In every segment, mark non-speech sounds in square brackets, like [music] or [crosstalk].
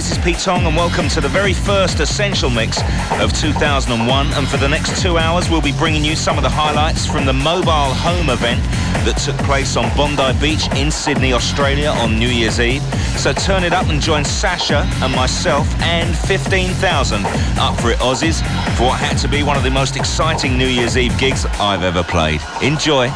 this is Pete Tong and welcome to the very first Essential Mix of 2001. And for the next two hours, we'll be bringing you some of the highlights from the Mobile Home event that took place on Bondi Beach in Sydney, Australia on New Year's Eve. So turn it up and join Sasha and myself and 15,000 up for it Aussies for what had to be one of the most exciting New Year's Eve gigs I've ever played. Enjoy.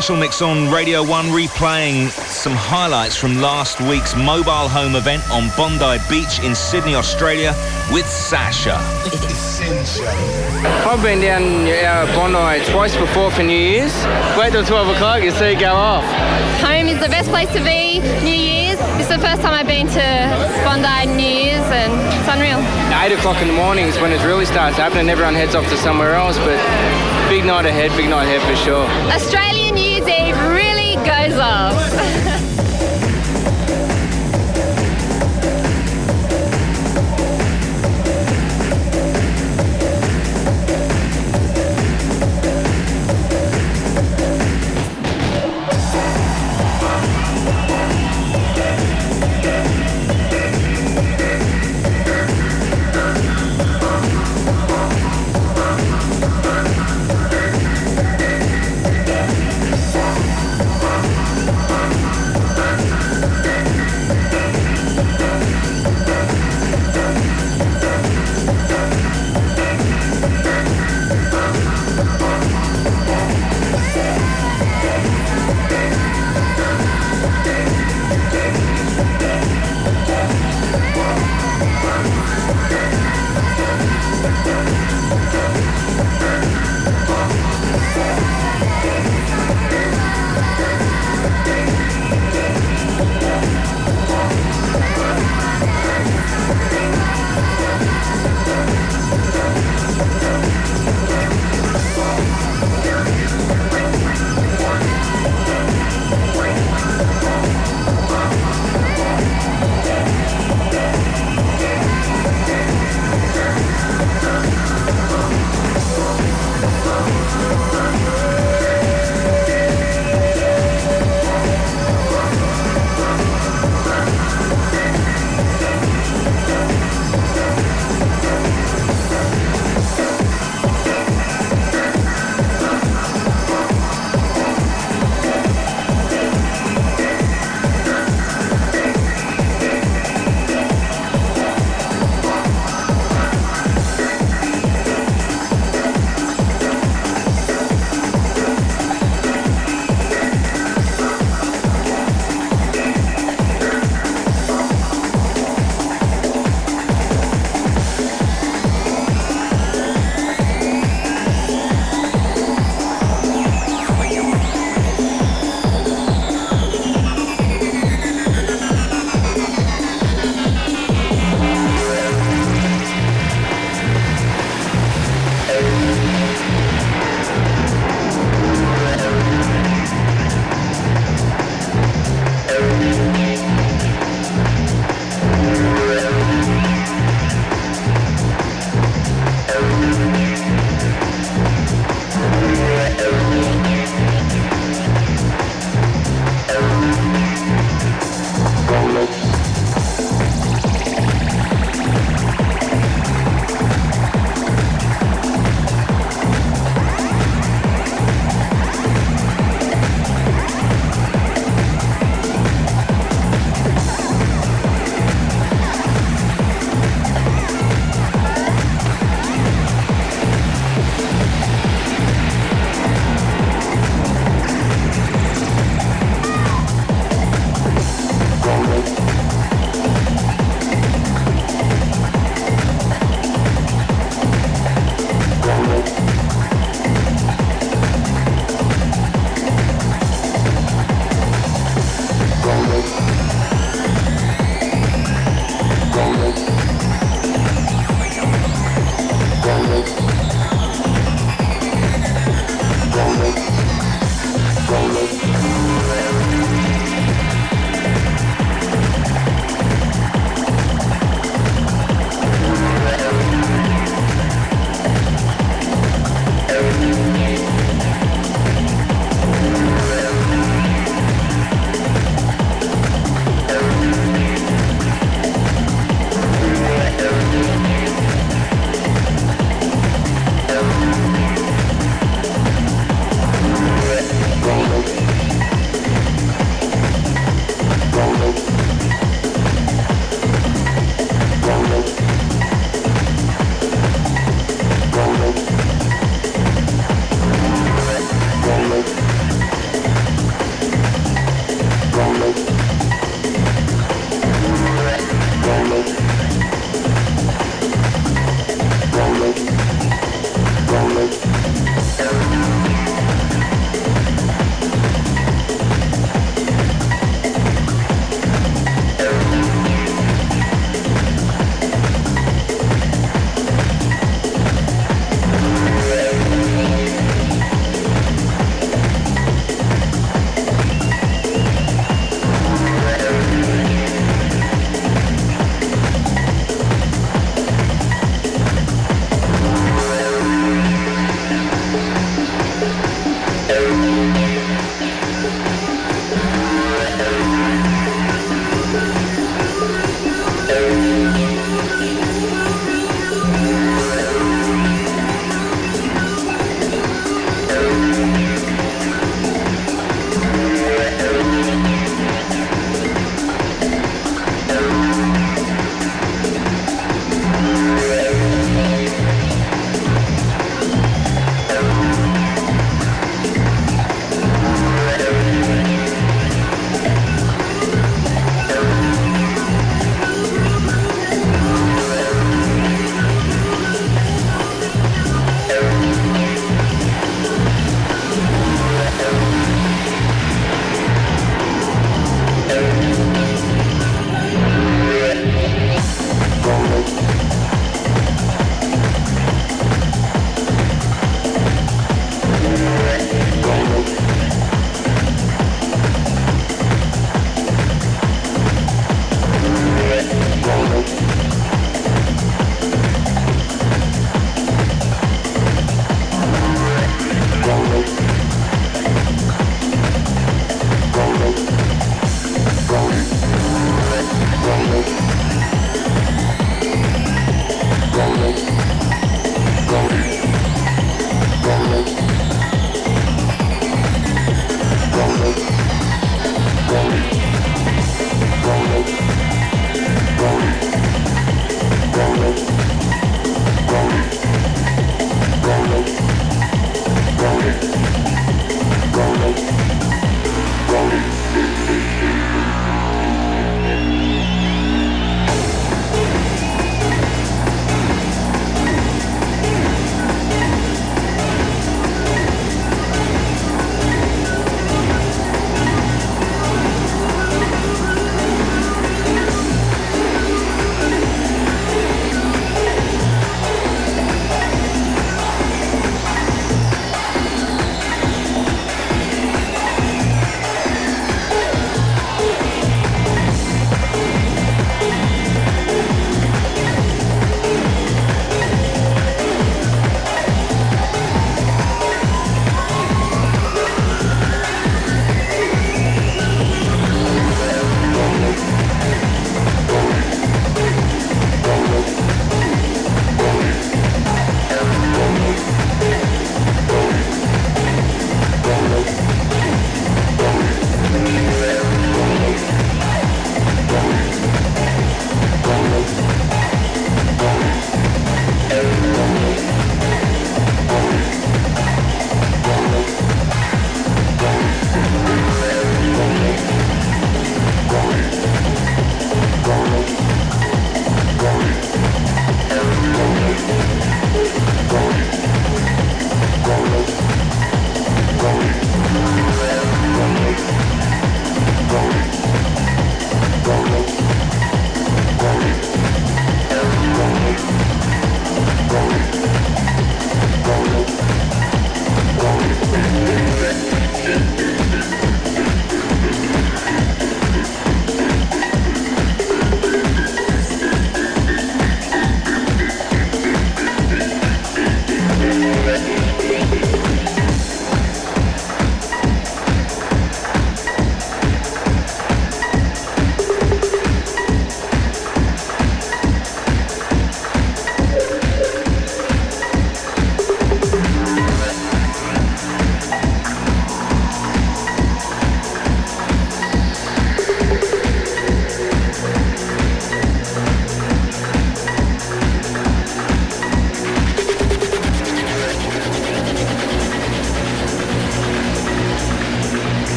Essential Mix on Radio 1 replaying some highlights from last week's mobile home event on Bondi Beach in Sydney, Australia with Sasha. I've been down uh, Bondi twice before for New Year's. Wait till 12 o'clock, you see it go off. Home is the best place to be New Year's. This is the first time I've been to Bondi New Year's and it's unreal. 8 o'clock in the morning is when it really starts happening. Everyone heads off to somewhere else, but big night ahead, big night ahead for sure. Australian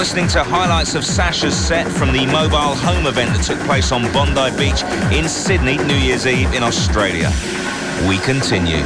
listening to highlights of Sasha's set from the mobile home event that took place on Bondi Beach in Sydney, New Year's Eve in Australia. We continue.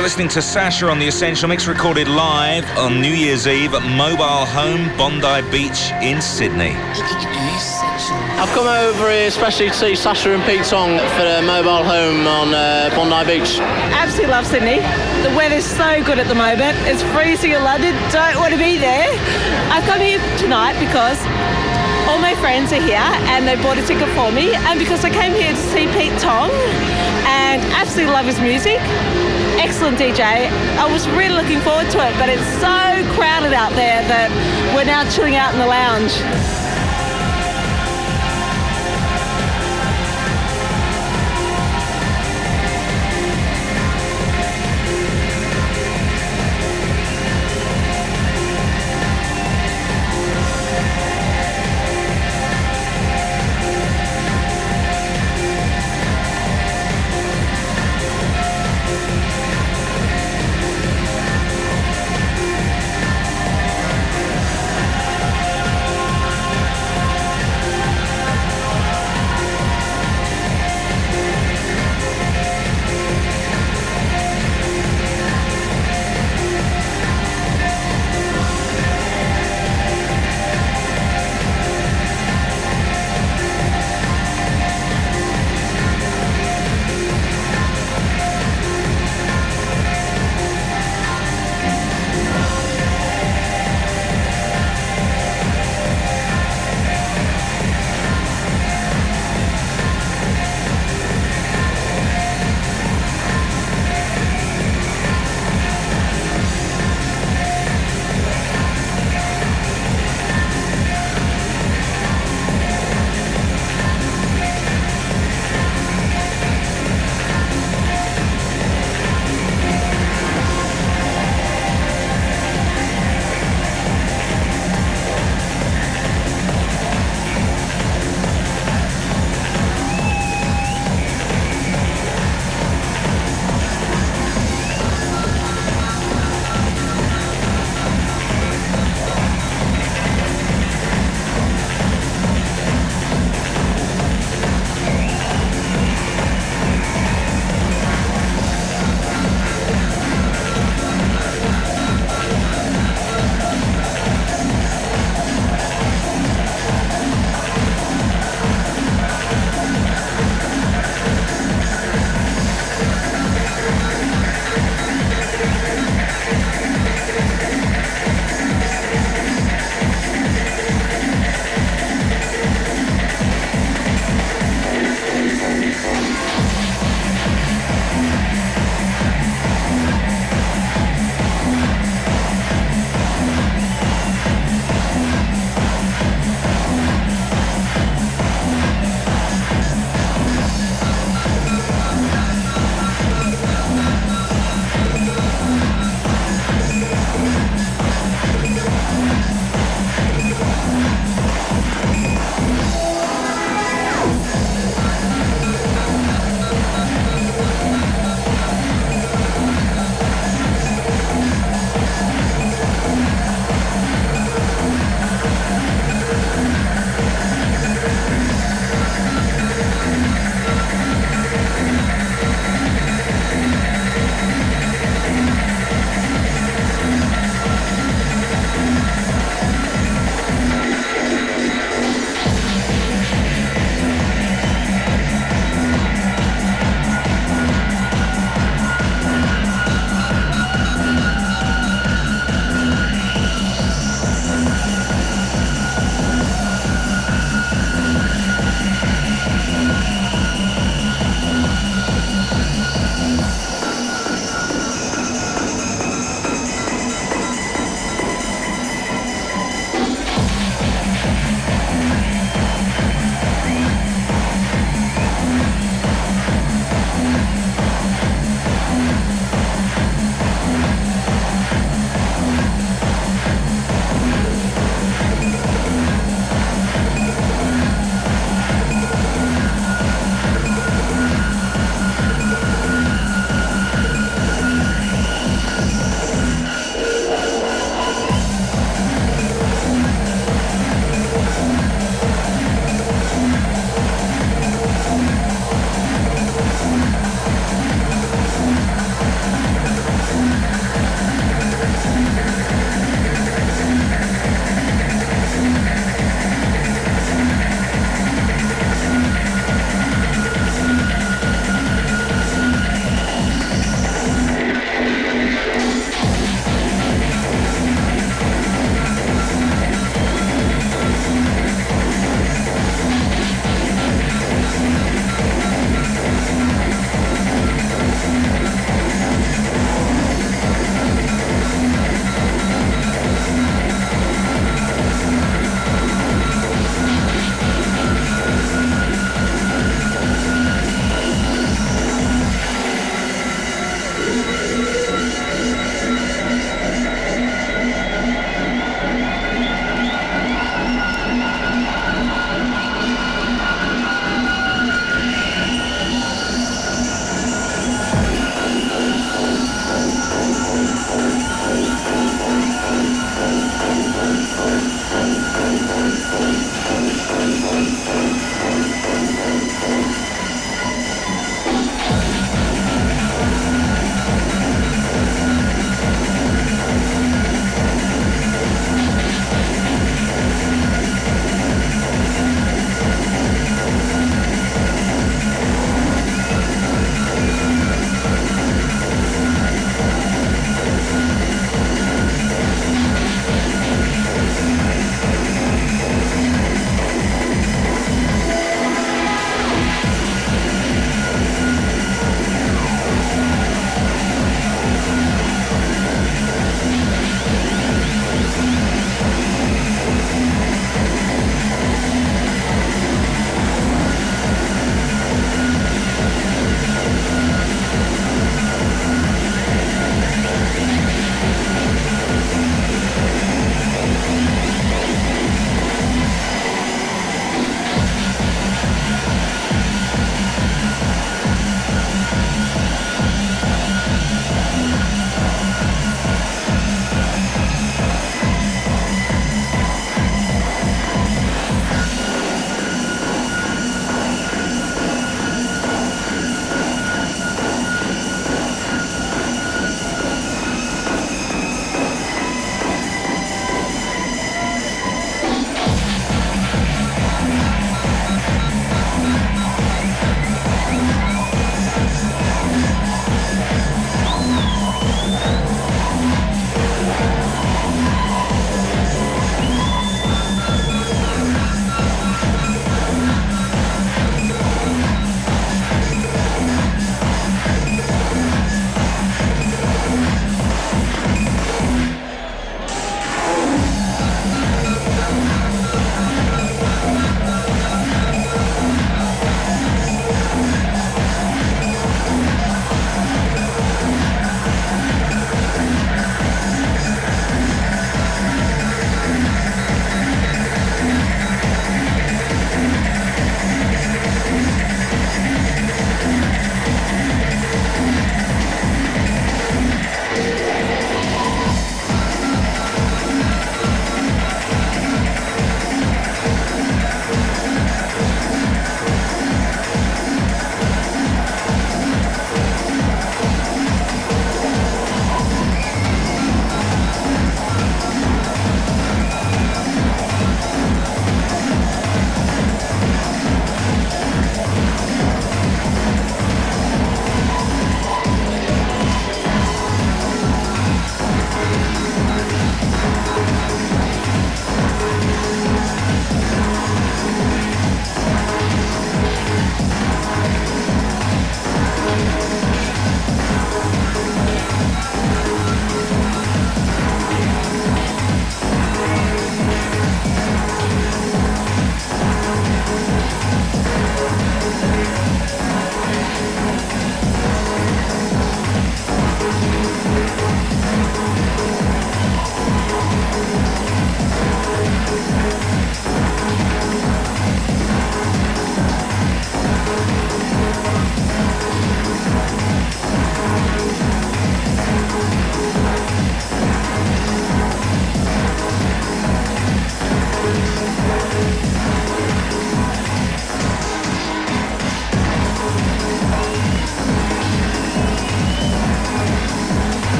You're listening to Sasha on the Essential Mix, recorded live on New Year's Eve at Mobile Home Bondi Beach in Sydney. I've come over here especially to see Sasha and Pete Tong for the mobile home on uh, Bondi Beach. Absolutely love Sydney. The weather's so good at the moment. It's freezing in London. Don't want to be there. I've come here tonight because all my friends are here and they bought a ticket for me and because I came here to see Pete Tong and absolutely love his music. Excellent DJ. I was really looking forward to it, but it's so crowded out there that we're now chilling out in the lounge.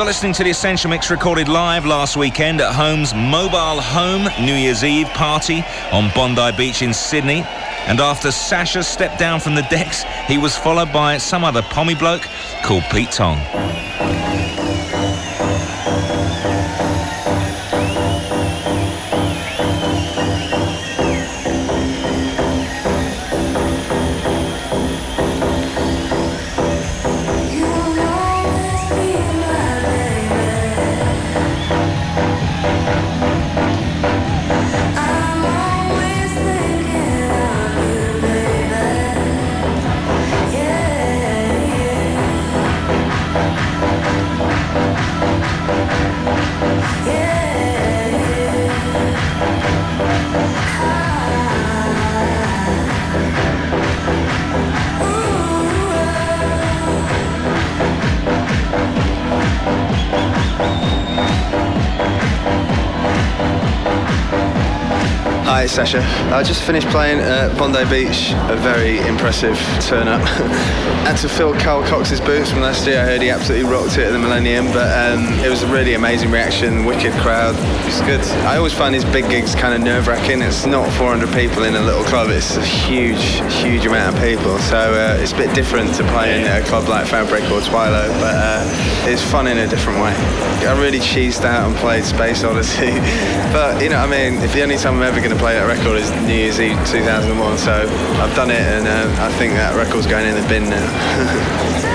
You're listening to the Essential Mix recorded live last weekend at Home's Mobile Home New Year's Eve party on Bondi Beach in Sydney. And after Sasha stepped down from the decks, he was followed by some other pommy bloke called Pete Tong. I just finished playing at Bondi Beach, a very impressive turn up. [laughs] Had to fill Carl Cox's boots from last year. I heard he absolutely rocked it at the Millennium, but um, it was a really amazing reaction, wicked crowd. It's good. I always find these big gigs kind of nerve wracking. It's not 400 people in a little club, it's a huge, huge amount of people. So uh, it's a bit different to playing at a club like Fabric or Twilo, but uh, it's fun in a different way. I really cheesed out and played Space Odyssey, [laughs] but you know, I mean, if the only time I'm ever going to play that record is New Year's Eve 2001. So I've done it, and uh, I think that record's going in the bin now. [laughs]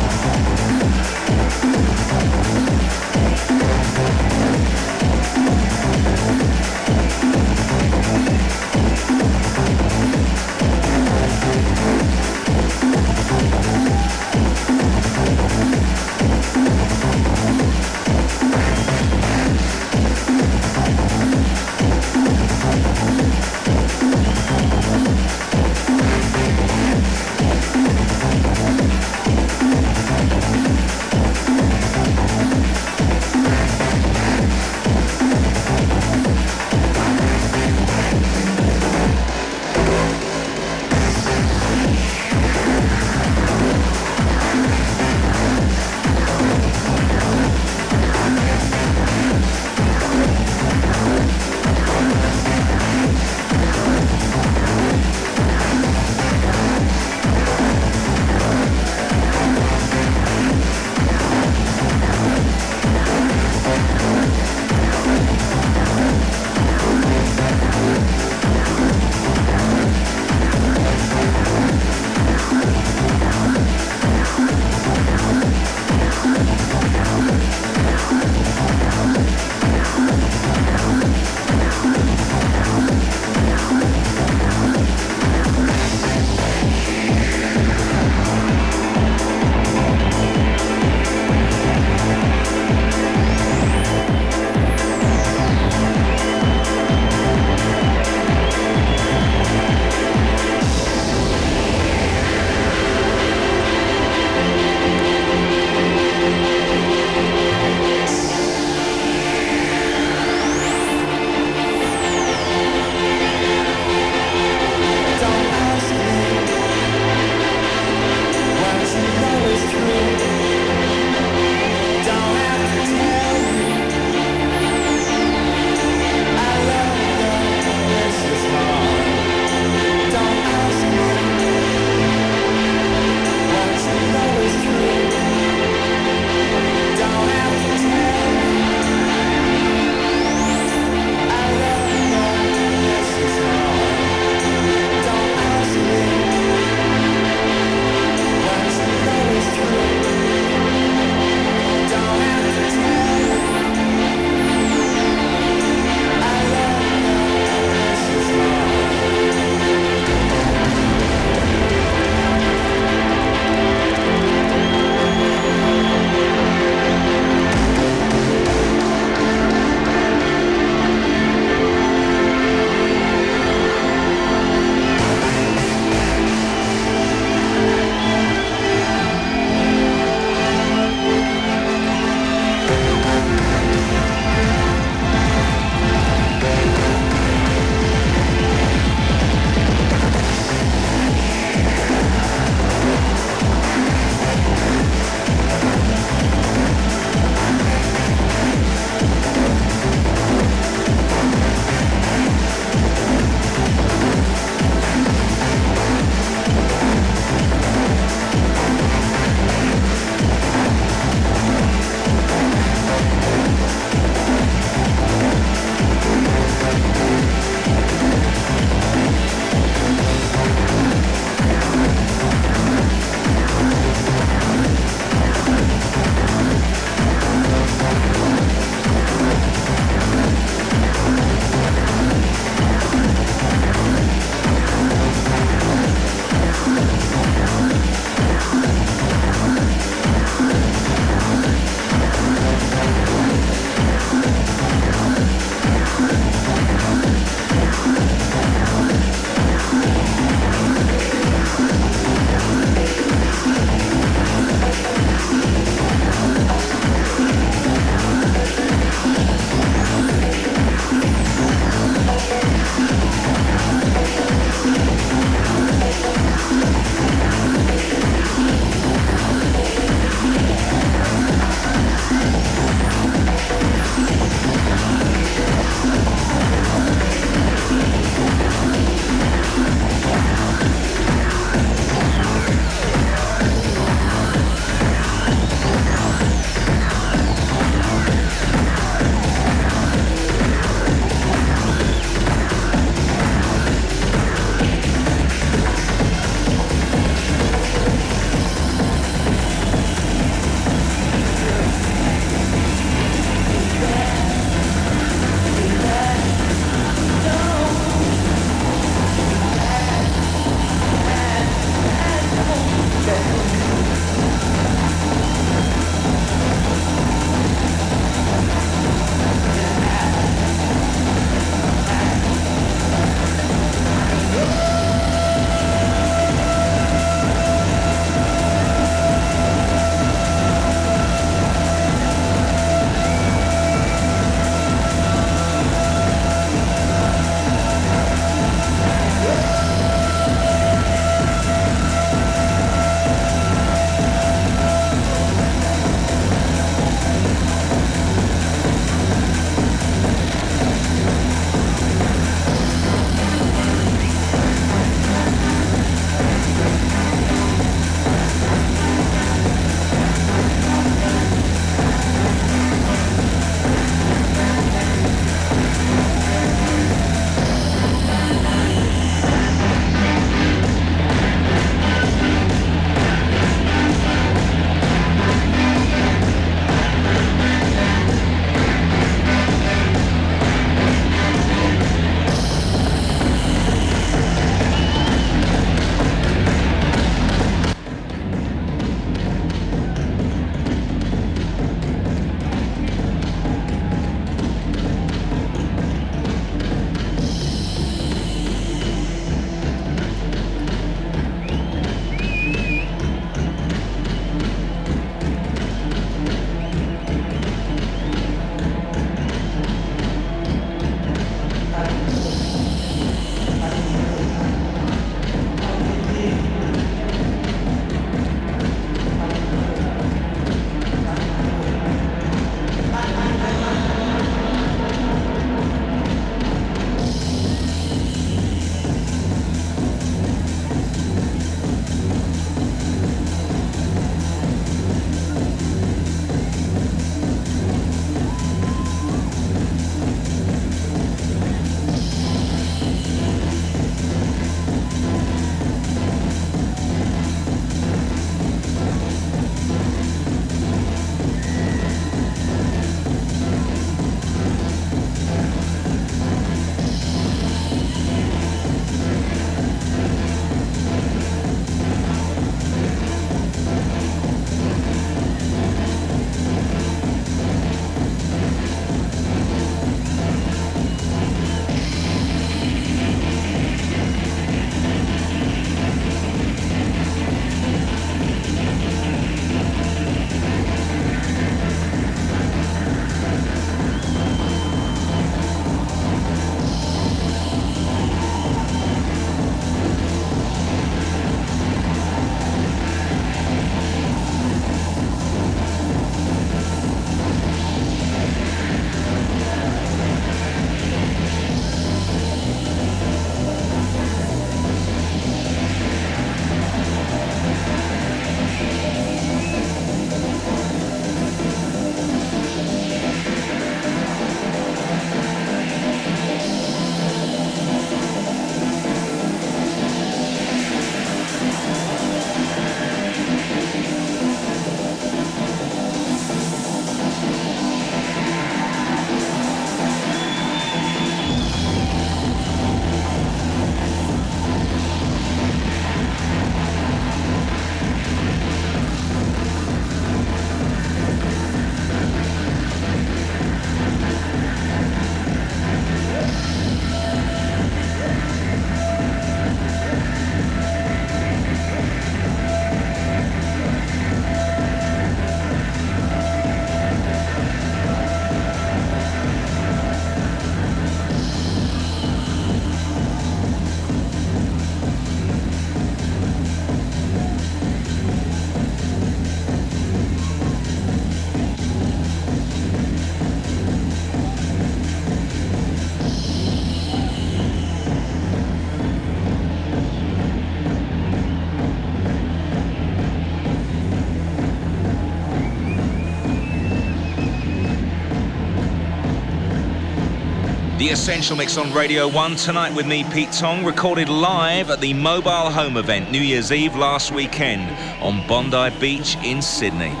The Essential Mix on Radio 1 tonight with me, Pete Tong, recorded live at the Mobile Home event New Year's Eve last weekend on Bondi Beach in Sydney. [laughs]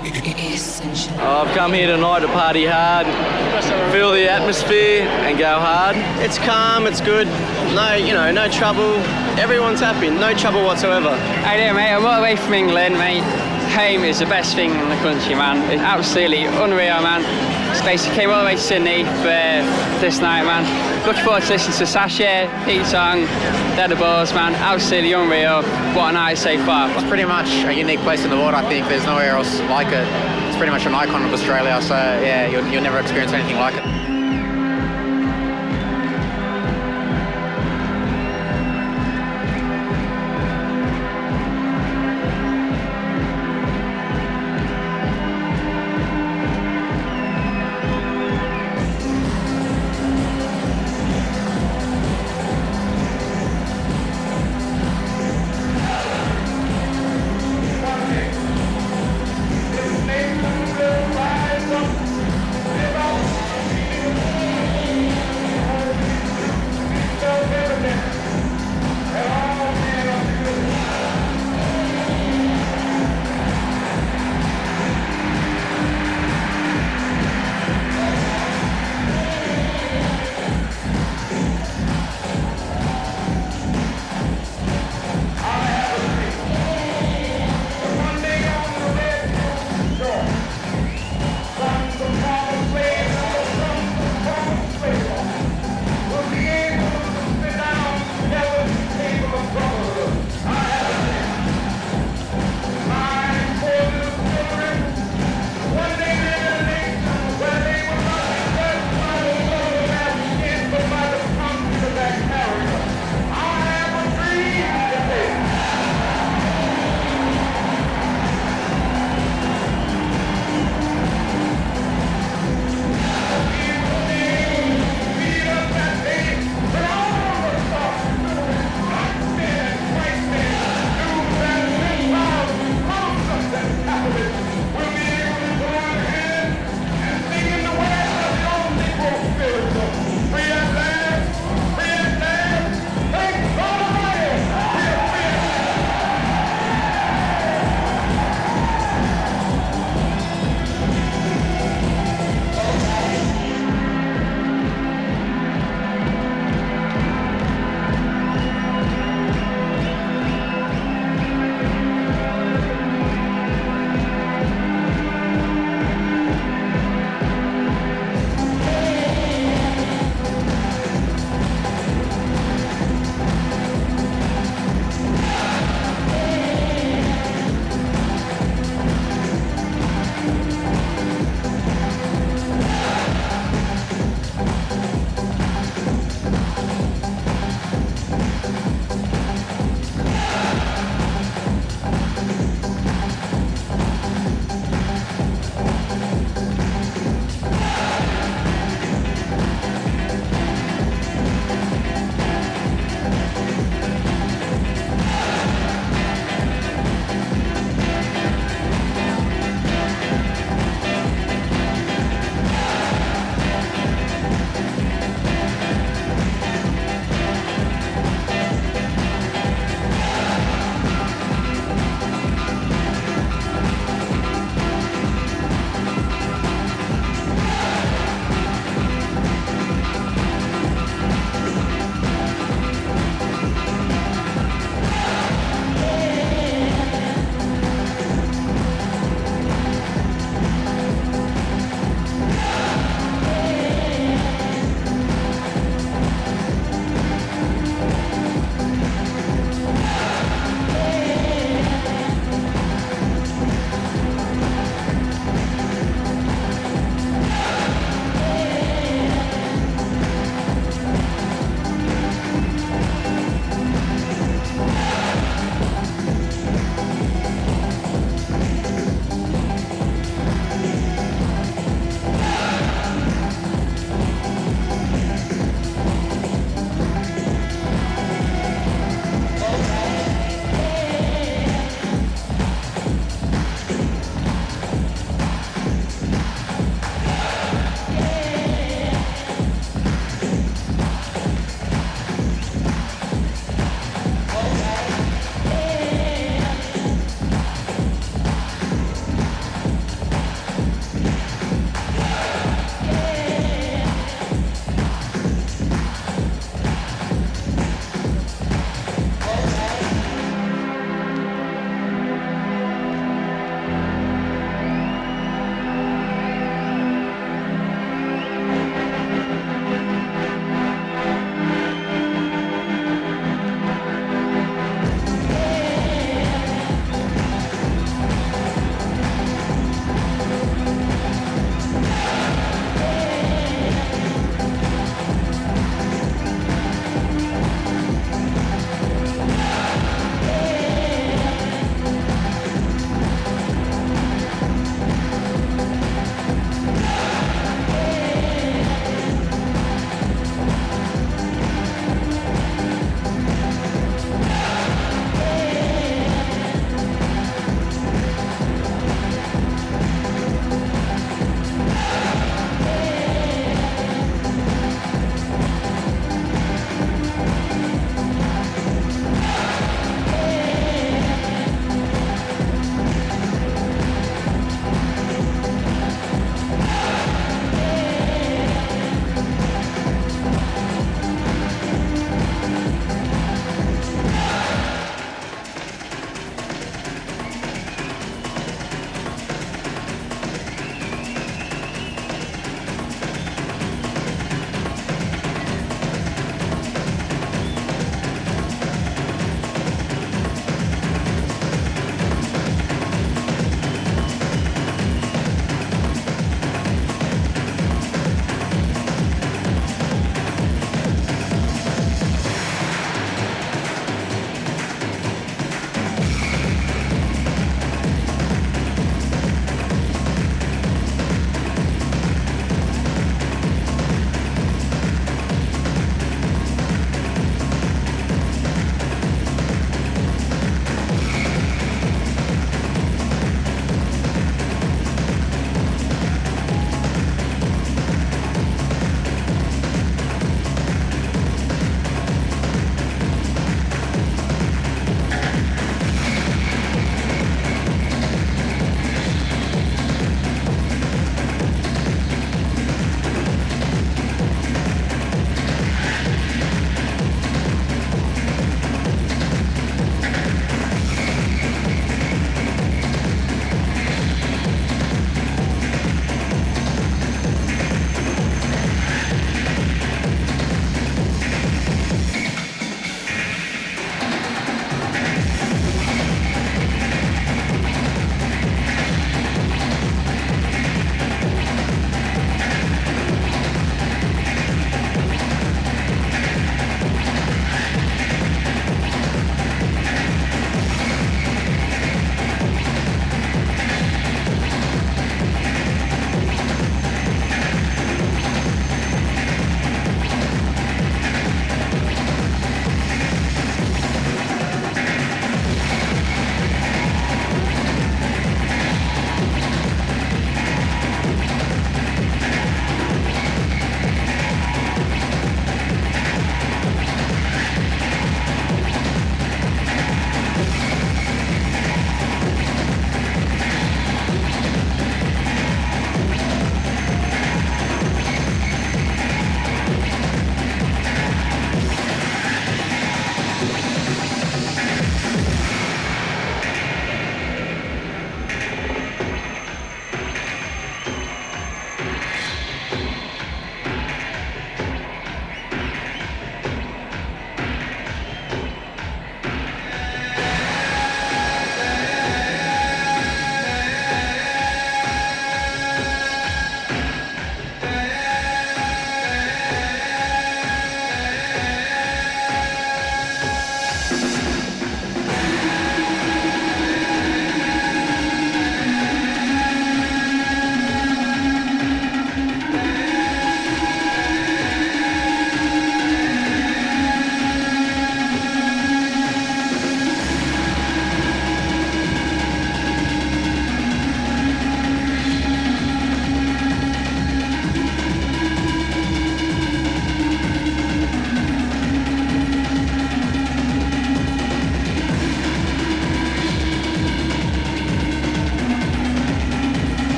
Oh, I've come here tonight to party hard, feel the atmosphere, and go hard. It's calm, it's good. No, you know, no trouble. Everyone's happy, no trouble whatsoever. How you doing, mate? I'm all the way from England, mate. Home is the best thing in the country, man. It's absolutely unreal, man. Stacey came all the way to Sydney for this night, man. Looking forward to listening to Sasha, Pete Tong, they're the balls, man. Absolutely unreal. What a night so far. It's pretty much a unique place in the world, I think. There's nowhere else like it. It's pretty much an icon of Australia, so yeah, you'll, you'll never experience anything like it.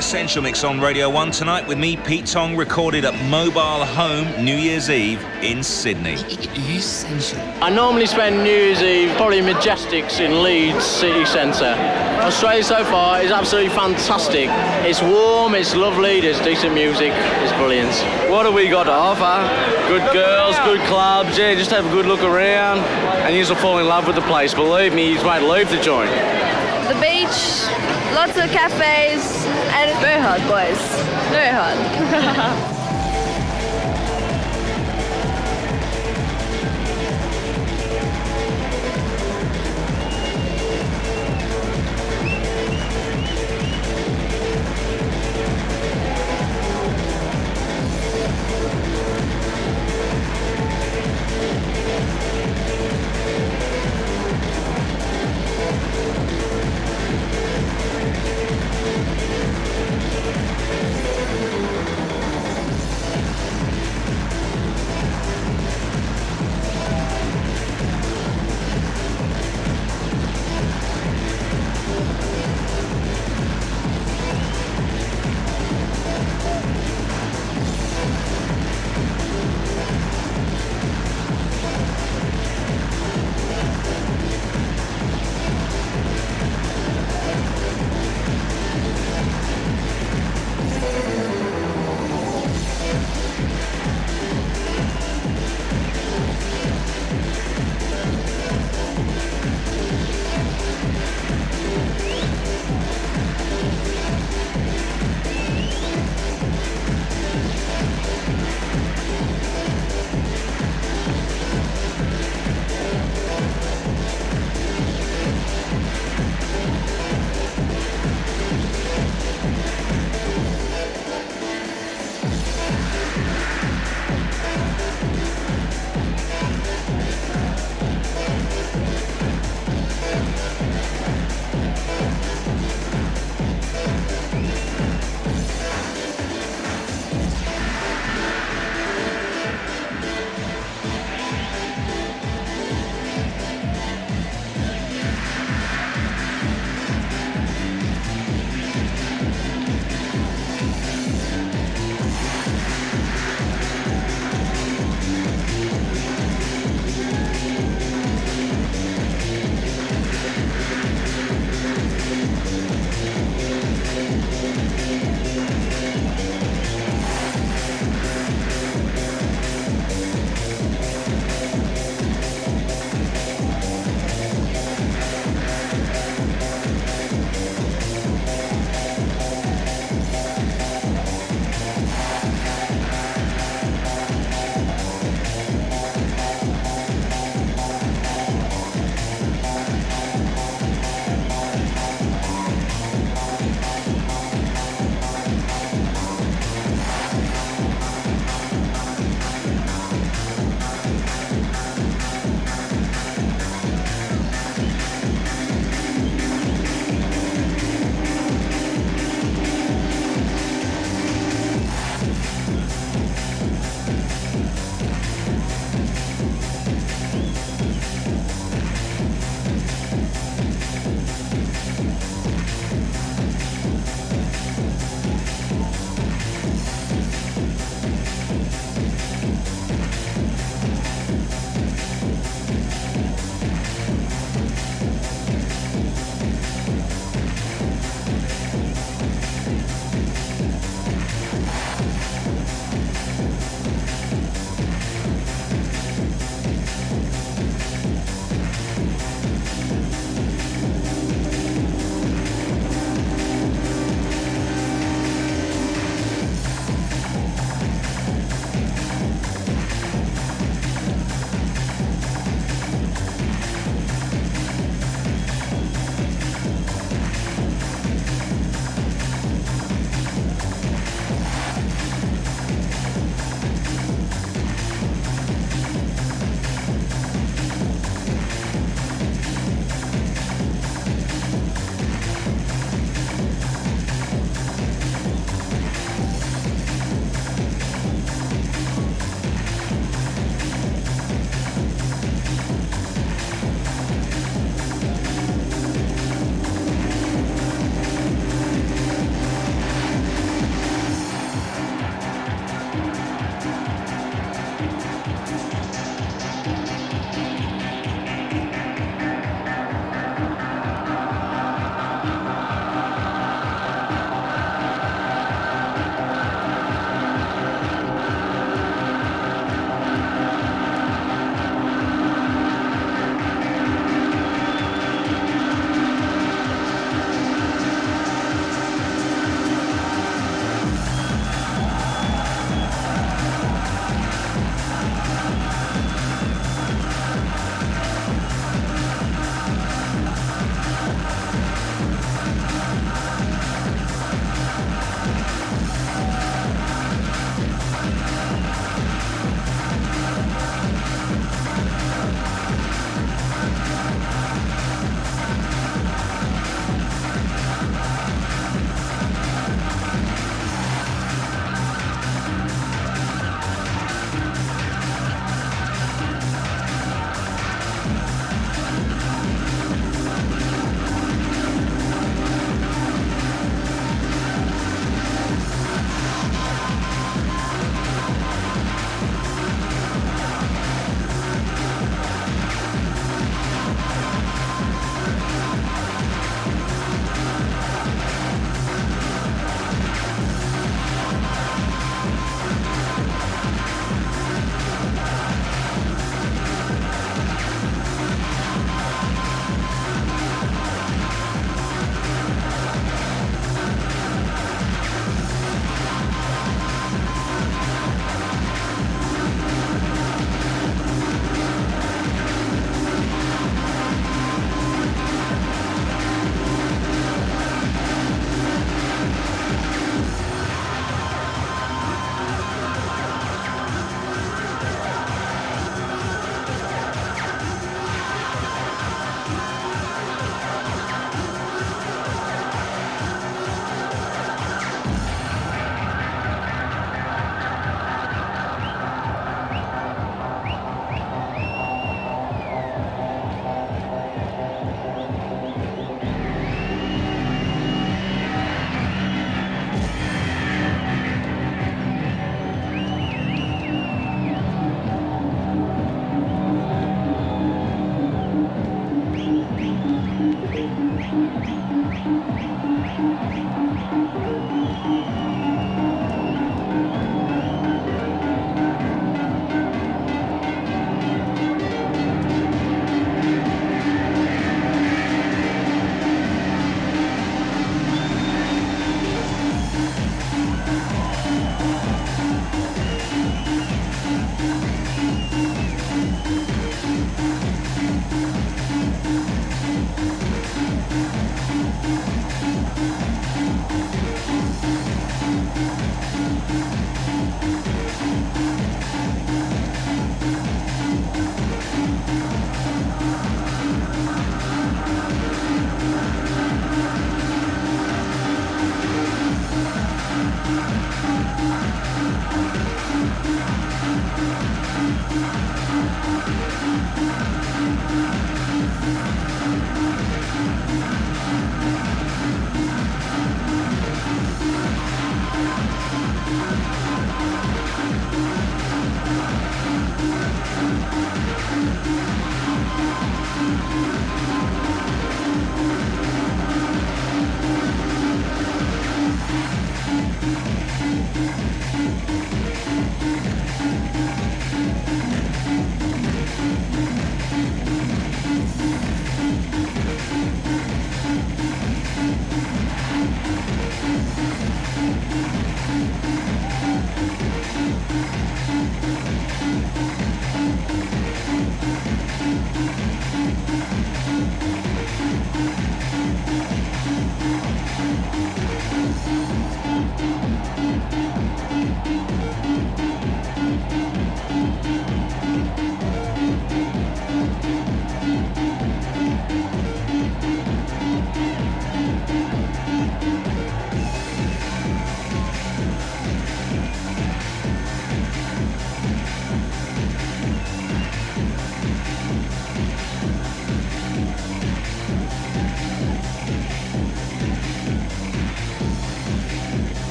Essential Mix on Radio 1 tonight with me, Pete Tong, recorded at Mobile Home New Year's Eve in Sydney. Essential. I normally spend New Year's Eve probably in Majestyks in Leeds city centre. Australia so far is absolutely fantastic. It's warm, it's lovely, there's decent music, it's brilliant. What have we got to offer? Good girls, good clubs, yeah, just have a good look around and you'll fall in love with the place. Believe me, you won't leave the joint. The beach, lots of cafes, and very hot, boys. Very hot. [laughs]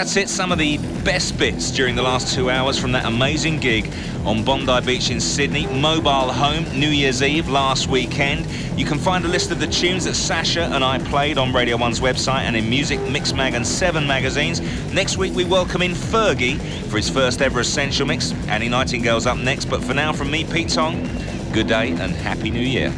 that's it. Some of the best bits during the last two hours from that amazing gig on Bondi Beach in Sydney. Mobile Home, New Year's Eve last weekend. You can find a list of the tunes that Sasha and I played on Radio 1's website and in Muzik, Mix Mag and 7 magazines. Next week we welcome in Fergie for his first ever Essential Mix. Annie Nightingale's up next, but for now from me, Pete Tong, good day and Happy New Year.